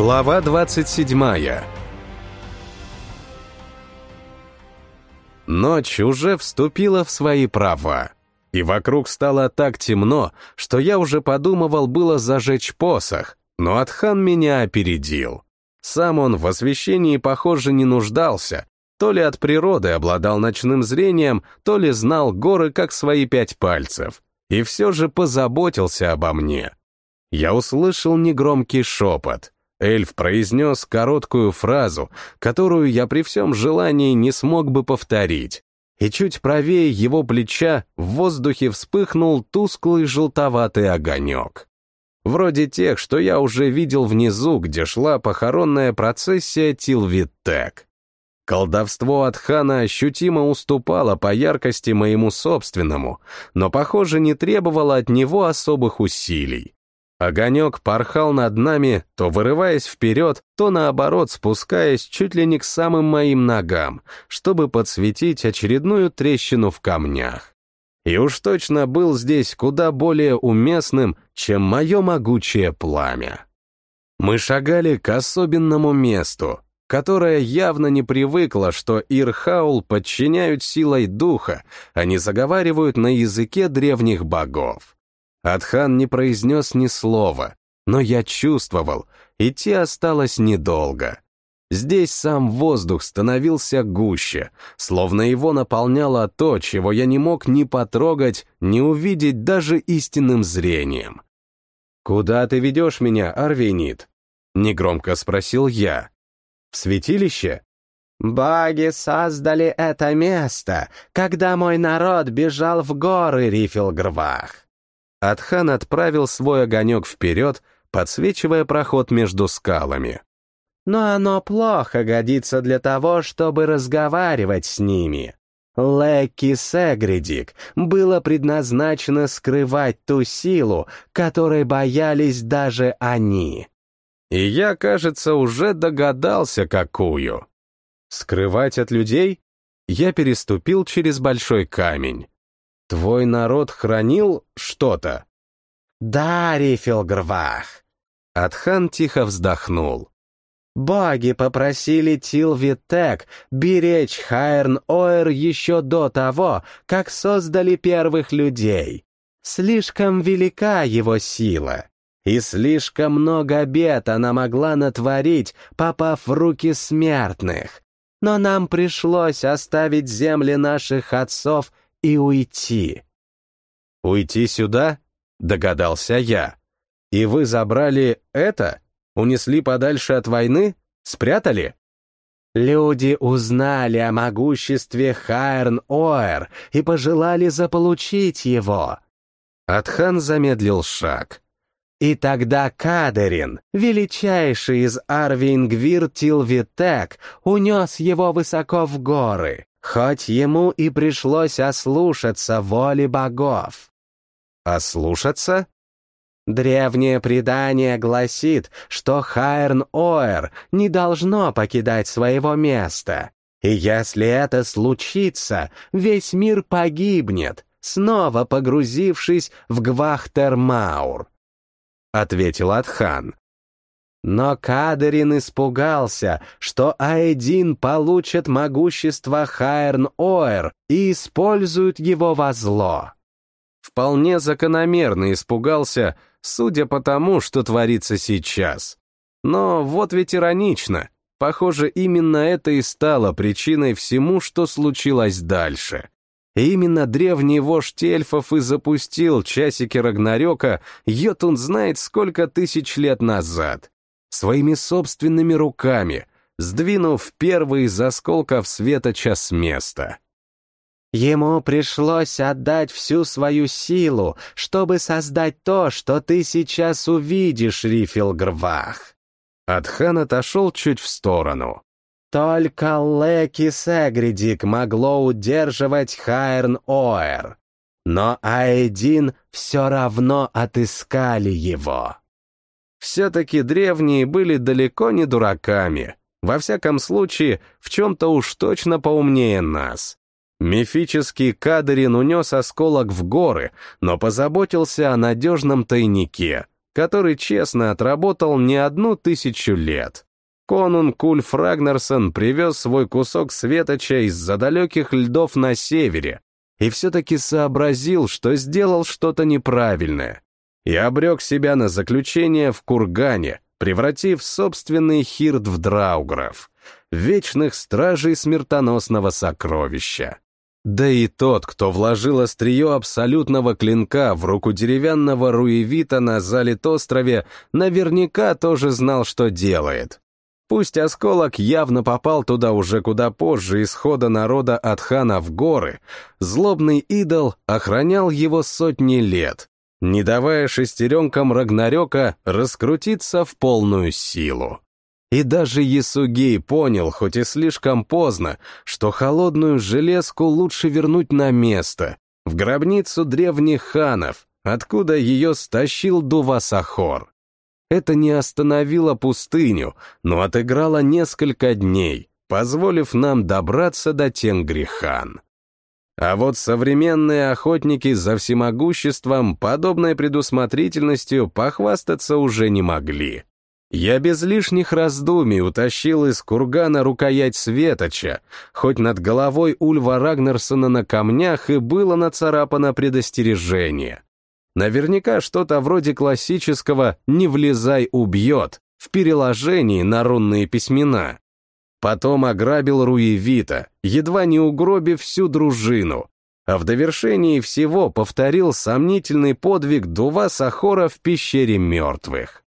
Глава 27 Ночь уже вступила в свои права, и вокруг стало так темно, что я уже подумывал было зажечь посох, но Атхан меня опередил. Сам он в освещении, похоже, не нуждался, то ли от природы обладал ночным зрением, то ли знал горы как свои пять пальцев, и все же позаботился обо мне. Я услышал негромкий шепот. Эльф произнес короткую фразу, которую я при всем желании не смог бы повторить. И чуть правее его плеча в воздухе вспыхнул тусклый желтоватый огонек. Вроде тех, что я уже видел внизу, где шла похоронная процессия Тилвиттек. Колдовство от хана ощутимо уступало по яркости моему собственному, но, похоже, не требовало от него особых усилий. Огонек порхал над нами, то вырываясь вперед, то наоборот спускаясь чуть ли не к самым моим ногам, чтобы подсветить очередную трещину в камнях. И уж точно был здесь куда более уместным, чем мое могучее пламя. Мы шагали к особенному месту, которое явно не привыкла, что Ирхаул подчиняют силой духа, а не заговаривают на языке древних богов. Атхан не произнес ни слова, но я чувствовал, идти осталось недолго. Здесь сам воздух становился гуще, словно его наполняло то, чего я не мог ни потрогать, ни увидеть даже истинным зрением. «Куда ты ведешь меня, Арвинит?» — негромко спросил я. «В святилище?» «Боги создали это место, когда мой народ бежал в горы Рифилгрвах. Атхан отправил свой огонек вперед, подсвечивая проход между скалами. «Но оно плохо годится для того, чтобы разговаривать с ними. Лекки Сегридик было предназначено скрывать ту силу, которой боялись даже они». И я, кажется, уже догадался, какую. Скрывать от людей? Я переступил через большой камень. Твой народ хранил что-то? Да, Рифилгрвах. Атхан тихо вздохнул. Боги попросили Тилвитек беречь Хайрн-Оэр еще до того, как создали первых людей. Слишком велика его сила, и слишком много бед она могла натворить, попав в руки смертных. Но нам пришлось оставить земли наших отцов и уйти. «Уйти сюда?» — догадался я. «И вы забрали это? Унесли подальше от войны? Спрятали?» Люди узнали о могуществе Хайрн-Оэр и пожелали заполучить его. Атхан замедлил шаг. И тогда Кадерин, величайший из Арвингвир Тилвитек, унес его высоко в горы хоть ему и пришлось ослушаться воли богов. Ослушаться? Древнее предание гласит, что Хайрн-Оэр не должно покидать своего места, и если это случится, весь мир погибнет, снова погрузившись в Гвахтермаур. Ответил Атхан. Но Кадерин испугался, что Аэдин получит могущество Хайрн-Оэр и использует его во зло. Вполне закономерно испугался, судя по тому, что творится сейчас. Но вот ведь иронично. Похоже, именно это и стало причиной всему, что случилось дальше. Именно древний вождь эльфов и запустил часики Рагнарёка, Йотун знает сколько тысяч лет назад своими собственными руками, сдвинув первый из осколков светоча с места. Ему пришлось отдать всю свою силу, чтобы создать то, что ты сейчас увидишь, Рифилгрвах. Атхан отошел чуть в сторону. Только Леки Сегридик могло удерживать Хайрн-Оэр. Но Аэдин все равно отыскали его. Все-таки древние были далеко не дураками, во всяком случае, в чем-то уж точно поумнее нас. Мифический Кадарин унес осколок в горы, но позаботился о надежном тайнике, который честно отработал не одну тысячу лет. Конунг Ульф Рагнарсон привез свой кусок светоча из-за далеких льдов на севере и все-таки сообразил, что сделал что-то неправильное, и обрек себя на заключение в кургане, превратив собственный хирт в драугров, вечных стражей смертоносного сокровища. Да и тот, кто вложил острие абсолютного клинка в руку деревянного руевита на залит острове, наверняка тоже знал, что делает. Пусть осколок явно попал туда уже куда позже исхода народа от хана в горы, злобный идол охранял его сотни лет, не давая шестеренкам Рагнарёка раскрутиться в полную силу. И даже Ясугей понял, хоть и слишком поздно, что холодную железку лучше вернуть на место, в гробницу древних ханов, откуда ее стащил Дувасахор. Это не остановило пустыню, но отыграло несколько дней, позволив нам добраться до Тенгрихан. А вот современные охотники за всемогуществом подобной предусмотрительностью похвастаться уже не могли. Я без лишних раздумий утащил из кургана рукоять светоча, хоть над головой Ульва Рагнарсона на камнях и было нацарапано предостережение. Наверняка что-то вроде классического «не влезай, убьет» в переложении на рунные письмена. Потом ограбил Руевита, едва не угробив всю дружину, а в довершении всего повторил сомнительный подвиг Дува Сахора в пещере мертвых.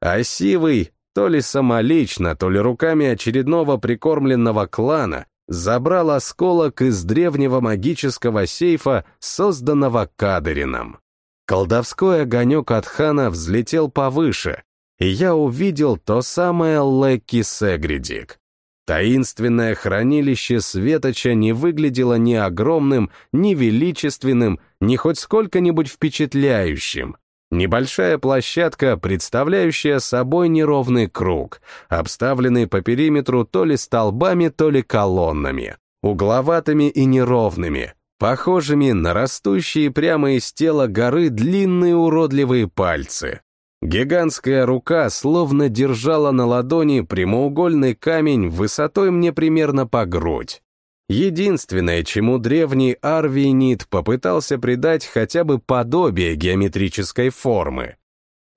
А Сивый, то ли самолично, то ли руками очередного прикормленного клана, забрал осколок из древнего магического сейфа, созданного Кадырином. Колдовской огонек от хана взлетел повыше, и я увидел то самое Лекки Сегридик. Таинственное хранилище Светоча не выглядело ни огромным, ни величественным, ни хоть сколько-нибудь впечатляющим. Небольшая площадка, представляющая собой неровный круг, обставленный по периметру то ли столбами, то ли колоннами, угловатыми и неровными, похожими на растущие прямо из тела горы длинные уродливые пальцы. Гигантская рука словно держала на ладони прямоугольный камень высотой мне примерно по грудь. Единственное, чему древний Арвинит попытался придать хотя бы подобие геометрической формы.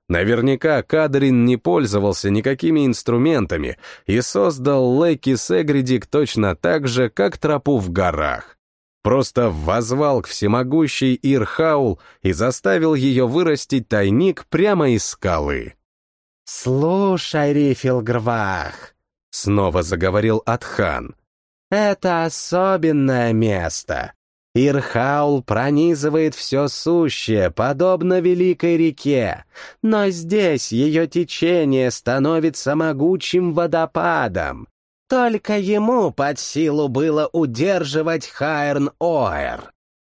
Наверняка Кадрин не пользовался никакими инструментами и создал Лэки Сегридик точно так же, как тропу в горах. Просто возвал к всемогущей Ирхаул и заставил ее вырастить тайник прямо из скалы. «Слушай, Рифилгрвах», — снова заговорил Атхан, — «это особенное место. Ирхаул пронизывает все сущее, подобно великой реке, но здесь ее течение становится могучим водопадом. Только ему под силу было удерживать Хайрн-Оэр.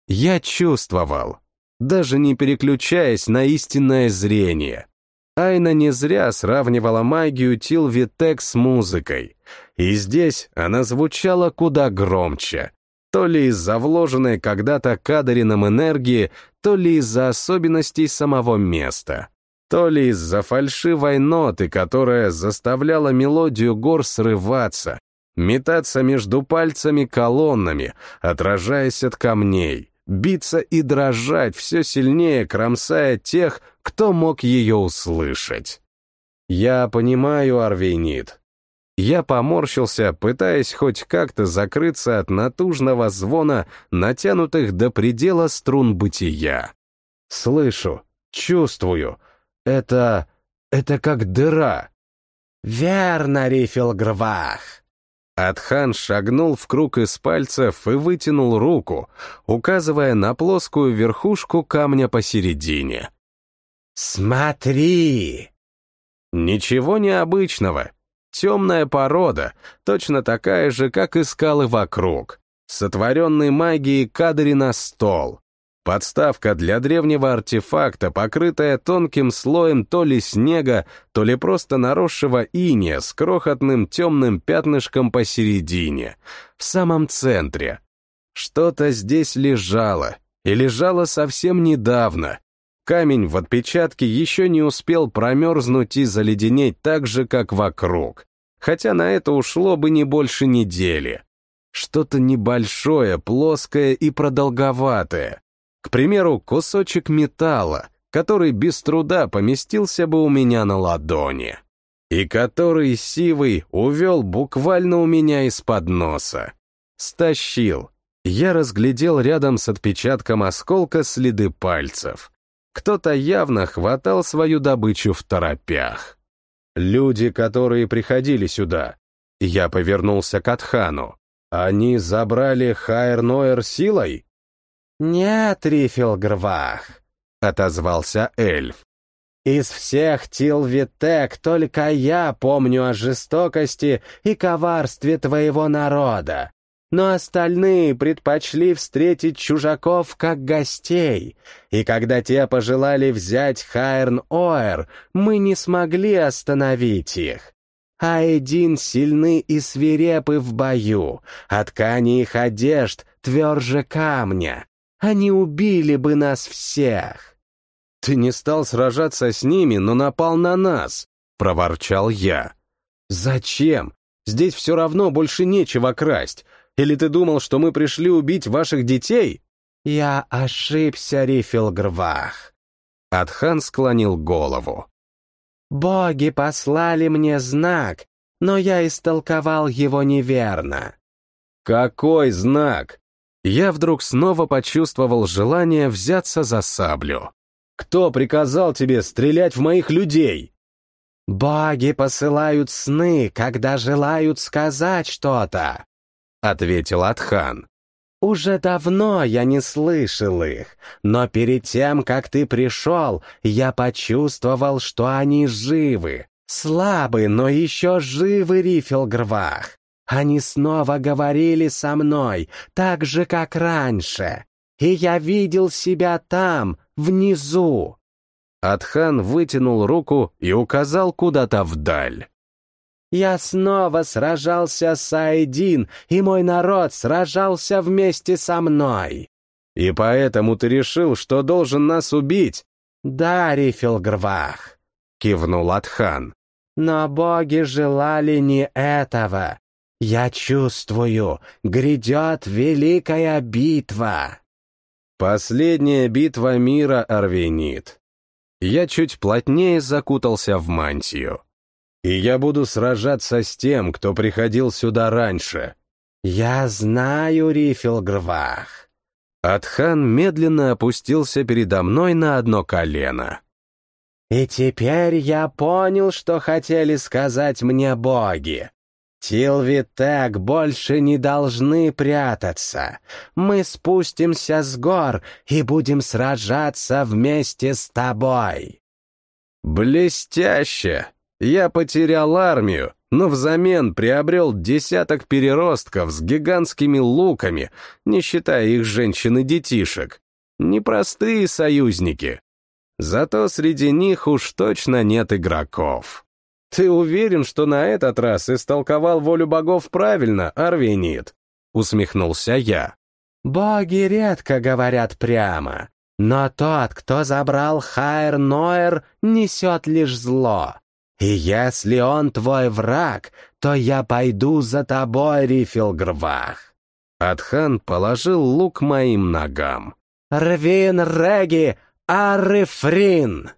Я чувствовал, даже не переключаясь на истинное зрение. Айна не зря сравнивала магию Тилвитек с музыкой, и здесь она звучала куда громче. То ли из-за вложенной когда-то Кадарином энергии, то ли из-за особенностей самого места то ли из-за фальшивой ноты, которая заставляла мелодию гор срываться, метаться между пальцами колоннами, отражаясь от камней, биться и дрожать все сильнее, кромсая тех, кто мог ее услышать. Я понимаю, Арвейнит. Я поморщился, пытаясь хоть как-то закрыться от натужного звона, натянутых до предела струн бытия. Слышу, чувствую — это... это как дыра. Верно, Рифилгрвах. Атхан шагнул в круг из пальцев и вытянул руку, указывая на плоскую верхушку камня посередине. «Смотри!» Ничего необычного. Темная порода, точно такая же, как и скалы вокруг. Сотворенный магией Кадрина стол. Подставка для древнего артефакта, покрытая тонким слоем то ли снега, то ли просто наросшего иния с крохотным темным пятнышком посередине, в самом центре. Что-то здесь лежало, и лежало совсем недавно. камень в отпечатке еще не успел промерзнуть и заледенеть так же, как вокруг, хотя на это ушло бы не больше недели. Что-то небольшое, плоское и продолговатое. К примеру, кусочек металла, который без труда поместился бы у меня на ладони. И который Сивый увел буквально у меня из-под носа. Стащил. Я разглядел рядом с отпечатком осколка следы пальцев. Кто-то явно хватал свою добычу в торопях. Люди, которые приходили сюда. Я повернулся к Атхану. Они забрали Хайрноер силой? «Нет, Рифилгрвах», — отозвался эльф. «Из всех Тилвитек только я помню о жестокости и коварстве твоего народа, но остальные предпочли встретить чужаков как гостей, и когда те пожелали взять Хайрн-Оэр, мы не смогли остановить их. Айдин сильны и свирепы в бою, а ткани их одежд тверже камня. Они убили бы нас всех. «Ты не стал сражаться с ними, но напал на нас», — проворчал я. «Зачем? Здесь все равно больше нечего красть. Или ты думал, что мы пришли убить ваших детей?» «Я ошибся, Рифилгрвах». Атхан склонил голову. Боги послали мне знак, но я истолковал его неверно. Какой знак? Я вдруг снова почувствовал желание взяться за саблю. Кто приказал тебе стрелять в моих людей? Боги посылают сны, когда желают сказать что-то, ответил Атхан. Уже давно я не слышал их, но перед тем, как ты пришел, я почувствовал, что они живы. Слабы, но еще живы, Рифелгрвах. Они снова говорили со мной, так же, как раньше. И я видел себя там, внизу. Атхан вытянул руку и указал куда-то вдаль. Я снова сражался с Айдин, и мой народ сражался вместе со мной. И поэтому ты решил, что должен нас убить? Да, Рифилгрвах, кивнул Атхан. Но боги желали не этого. Я чувствую, грядет великая битва. Последняя битва мира, Арвенит. Я чуть плотнее закутался в мантию. И я буду сражаться с тем, кто приходил сюда раньше. Я знаю, Рифилгрвах. Атхан медленно опустился передо мной на одно колено. И теперь я понял, что хотели сказать мне боги. Тилвитек больше не должны прятаться. Мы спустимся с гор и будем сражаться вместе с тобой. Блестяще! Я потерял армию, но взамен приобрел десяток переростков с гигантскими луками, не считая их женщин и детишек. Непростые союзники. Зато среди них уж точно нет игроков. Ты уверен, что на этот раз истолковал волю богов правильно, Арвенит? Усмехнулся я. Боги редко говорят прямо, но тот, кто забрал Хайр Ноэр, несет лишь зло. И если он твой враг, то я пойду за тобой, Рифилгрвах. Атхан положил лук моим ногам. Рвин Реги Арифрин!